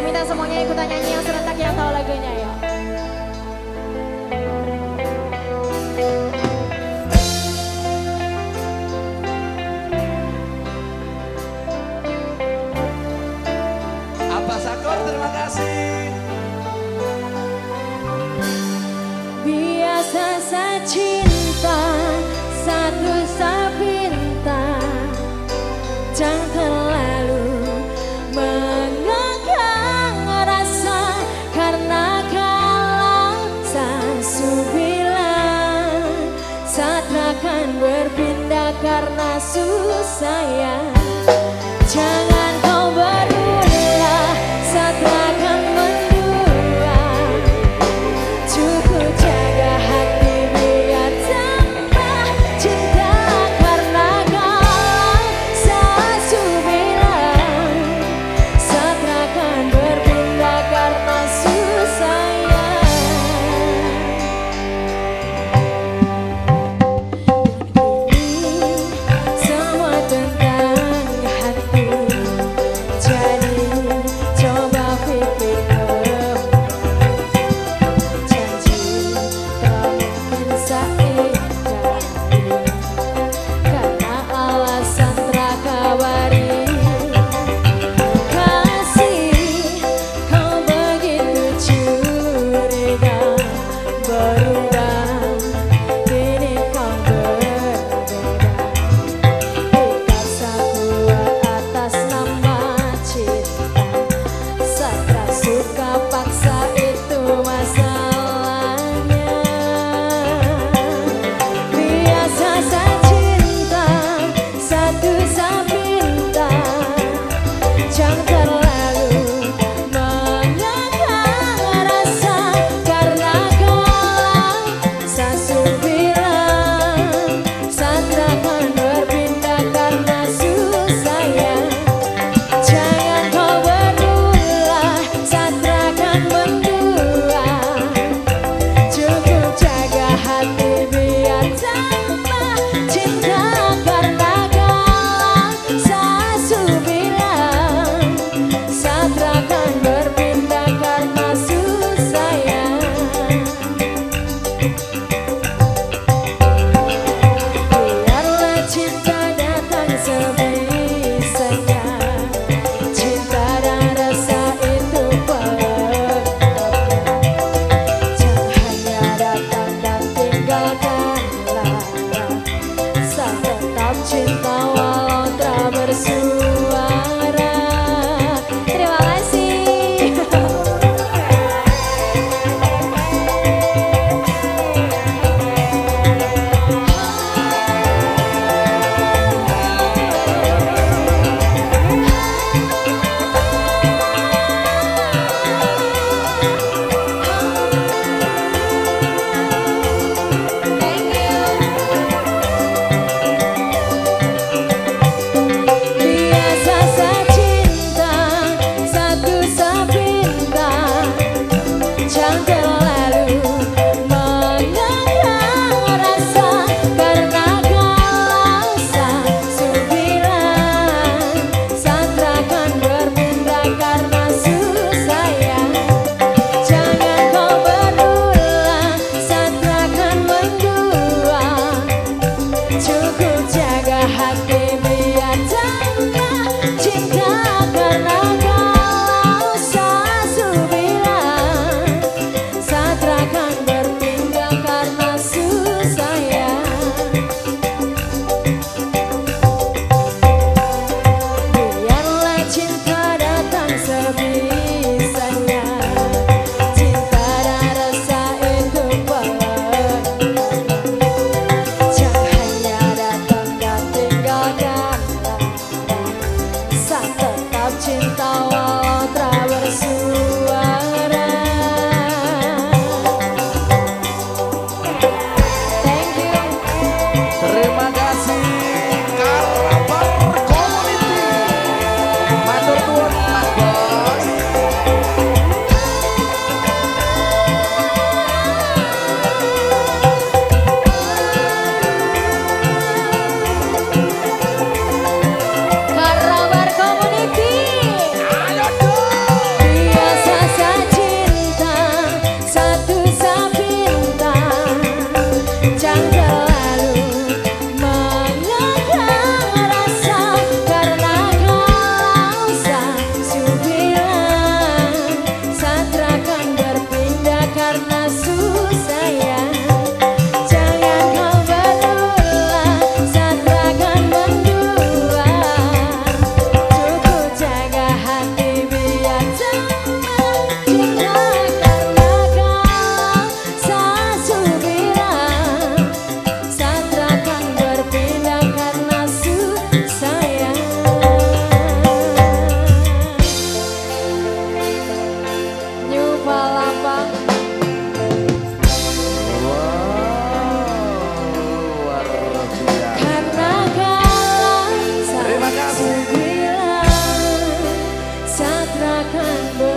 Saya minta semuanya ikutan nyanyi yang serentak yang tahu lagunya ya. Apa Sakor terima kasih. Biasa saja. karena susah ya. Remember rasakan